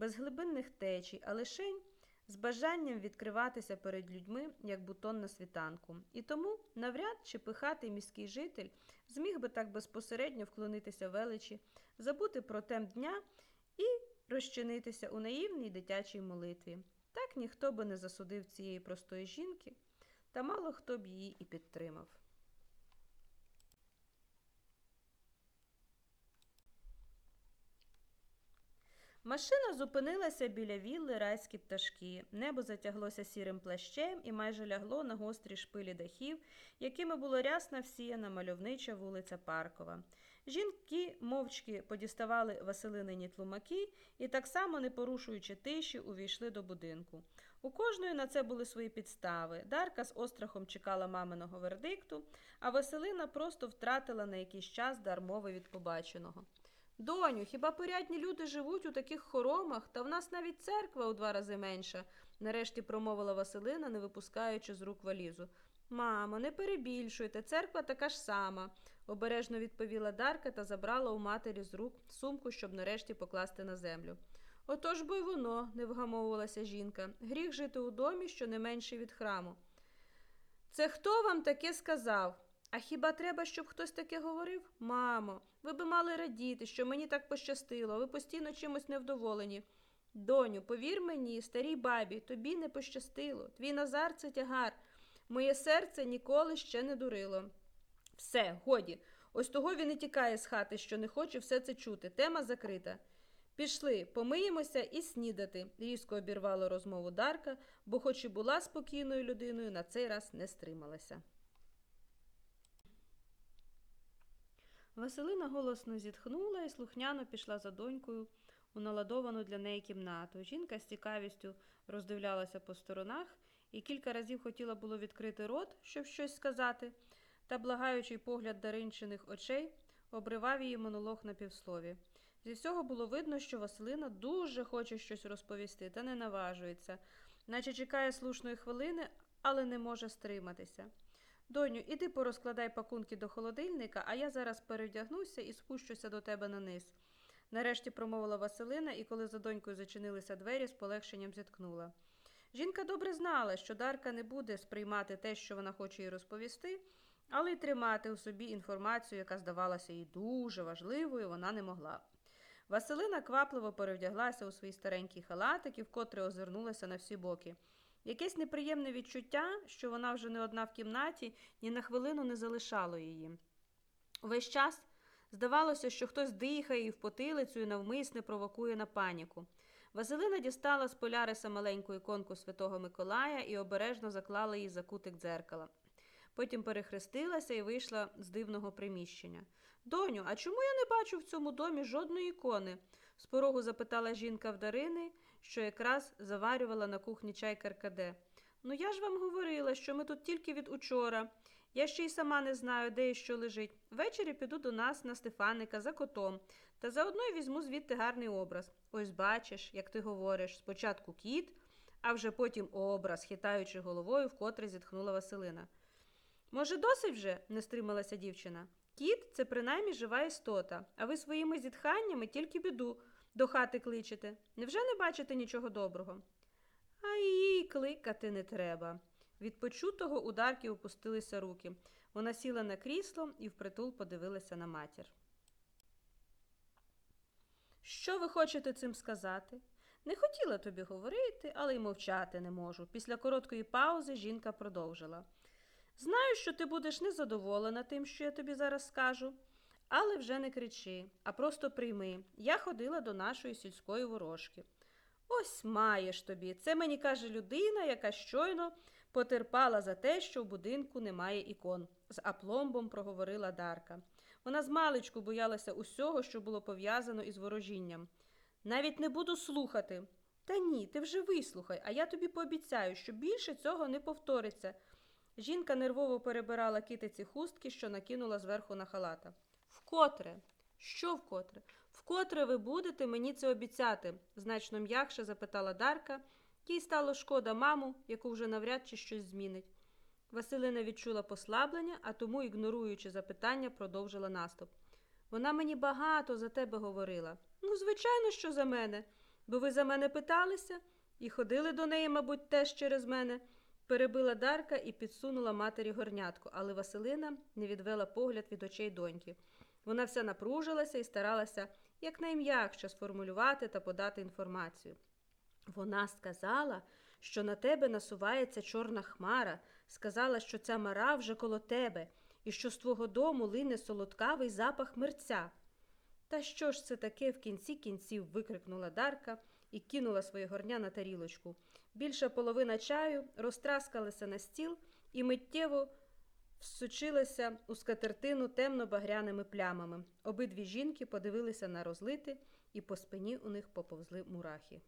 без глибинних течій, а лишень з бажанням відкриватися перед людьми, як бутон на світанку. І тому навряд чи пихатий міський житель зміг би так безпосередньо вклонитися величі, забути про темп дня і розчинитися у наївній дитячій молитві. Так ніхто би не засудив цієї простої жінки, та мало хто б її і підтримав. Машина зупинилася біля вілли райські пташки. Небо затяглося сірим плащем і майже лягло на гострі шпилі дахів, якими було рясна всіяна мальовнича вулиця Паркова. Жінки мовчки подіставали Василинині тлумаки і, так само не порушуючи тиші, увійшли до будинку. У кожної на це були свої підстави. Дарка з острахом чекала маминого вердикту, а Василина просто втратила на якийсь час дар мови від побаченого. Доню, хіба порядні люди живуть у таких хоромах, та в нас навіть церква у два рази менша, нарешті промовила Василина, не випускаючи з рук валізу. Мамо, не перебільшуйте, церква така ж сама, обережно відповіла Дарка та забрала у матері з рук сумку, щоб нарешті покласти на землю. Отож бо й воно, не вгамовувалася жінка. Гріх жити у домі, що не менший від храму. Це хто вам таке сказав? А хіба треба, щоб хтось таке говорив? Мамо, ви би мали радіти, що мені так пощастило, ви постійно чимось невдоволені. Доню, повір мені, старій бабі, тобі не пощастило. Твій Назар це тягар. Моє серце ніколи ще не дурило. Все, годі. Ось того він і тікає з хати, що не хоче все це чути. Тема закрита. Пішли, помиємося і снідати, різко обірвала розмову Дарка, бо, хоч і була спокійною людиною, на цей раз не стрималася. Василина голосно зітхнула і слухняно пішла за донькою у наладовану для неї кімнату. Жінка з цікавістю роздивлялася по сторонах і кілька разів хотіла було відкрити рот, щоб щось сказати, та благаючий погляд даринчиних очей обривав її монолог на півслові. Зі всього було видно, що Василина дуже хоче щось розповісти, та не наважується, наче чекає слушної хвилини, але не може стриматися. Доню, іди порозкладай пакунки до холодильника, а я зараз перевдягнуся і спущуся до тебе на низ. Нарешті промовила Василина, і коли за донькою зачинилися двері, з полегшенням зіткнула. Жінка добре знала, що Дарка не буде сприймати те, що вона хоче їй розповісти, але й тримати у собі інформацію, яка здавалася їй дуже важливою, вона не могла. Василина квапливо перевдяглася у свій старенький халатик і вкотре озирнулася на всі боки. Якесь неприємне відчуття, що вона вже не одна в кімнаті, ні на хвилину не залишало її. Увесь час здавалося, що хтось дихає її в потилицю і навмисне провокує на паніку. Василина дістала з поляриса маленьку іконку Святого Миколая і обережно заклала її за кутик дзеркала. Потім перехрестилася і вийшла з дивного приміщення. Доню, а чому я не бачу в цьому домі жодної ікони? з порогу запитала жінка в Дарини, що якраз заварювала на кухні чай каркаде. Ну я ж вам говорила, що ми тут тільки від учора. Я ще й сама не знаю, де і що лежить. Ввечері піду до нас на Стефаника за котом, та заодно й візьму звідти гарний образ. Ось бачиш, як ти говориш, спочатку кіт, а вже потім образ, хитаючи головою, вкотре зітхнула Василина. Може, досить вже? не стрималася дівчина. Кіт це принаймні жива істота, а ви своїми зітханнями тільки біду до хати кличете. Невже не бачите нічого доброго? А її кликати не треба. Від почутого у Дарки опустилися руки. Вона сіла на крісло і впритул подивилася на матір. Що ви хочете цим сказати? Не хотіла тобі говорити, але й мовчати не можу. Після короткої паузи жінка продовжила. Знаю, що ти будеш незадоволена тим, що я тобі зараз скажу, але вже не кричи, а просто прийми. Я ходила до нашої сільської ворожки. Ось маєш тобі. Це мені каже людина, яка щойно потерпала за те, що в будинку немає ікон, з апломбом проговорила Дарка. Вона змалечку боялася усього, що було пов'язано із ворожінням. Навіть не буду слухати. Та ні, ти вже вислухай, а я тобі пообіцяю, що більше цього не повториться. Жінка нервово перебирала китиці хустки, що накинула зверху на халата. Вкотре? Що вкотре? Вкотре ви будете мені це обіцяти? значно м'якше запитала Дарка. Їй стало шкода маму, яку вже навряд чи щось змінить. Василина відчула послаблення, а тому, ігноруючи запитання, продовжила наступ. Вона мені багато за тебе говорила. Ну, звичайно, що за мене. бо ви за мене питалися і ходили до неї, мабуть, теж через мене. Перебила Дарка і підсунула матері горнятку, але Василина не відвела погляд від очей доньки. Вона вся напружилася і старалася якнайм'якше сформулювати та подати інформацію. Вона сказала, що на тебе насувається чорна хмара, сказала, що ця мара вже коло тебе, і що з твого дому лине солодкавий запах мерця. Та що ж це таке в кінці кінців? викрикнула Дарка і кинула своє горня на тарілочку. Більша половина чаю розтраскалася на стіл і миттєво всучилася у скатертину темно-багряними плямами. Обидві жінки подивилися на розлити, і по спині у них поповзли мурахи.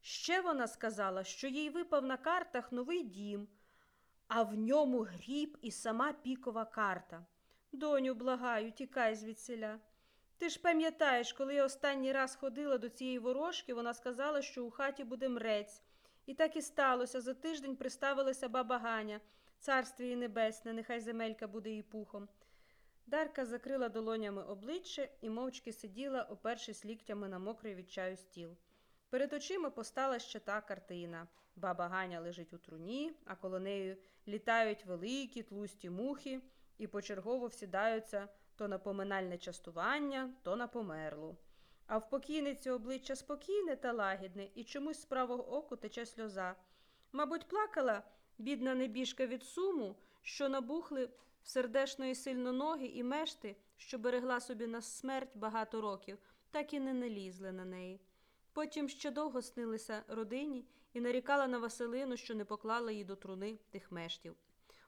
Ще вона сказала, що їй випав на картах новий дім, а в ньому гріб і сама пікова карта. Доню, благаю, тікай звідсіля. Ти ж пам'ятаєш, коли я останній раз ходила до цієї ворожки, вона сказала, що у хаті буде мрець. І так і сталося. За тиждень приставилася баба Ганя, царстві її небесне, нехай земелька буде їй пухом. Дарка закрила долонями обличчя і мовчки сиділа, опершись ліктями на мокрий від чаю стіл. Перед очима постала ще та картина. Баба Ганя лежить у труні, а коло неї літають великі тлусті мухи і почергово всідаються то на поминальне частування, то на померлу. А в покійниці обличчя спокійне та лагідне, і чомусь з правого оку тече сльоза. Мабуть, плакала бідна небіжка від суму, що набухли в сердешної сильно ноги і мешти, що берегла собі на смерть багато років, так і не налізли на неї. Потім ще довго снилися родині і нарікала на Василину, що не поклала їй до труни тих мештів.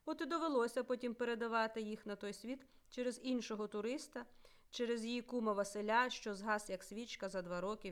От і довелося потім передавати їх на той світ через іншого туриста, через її кума Василя, що згас як свічка за два роки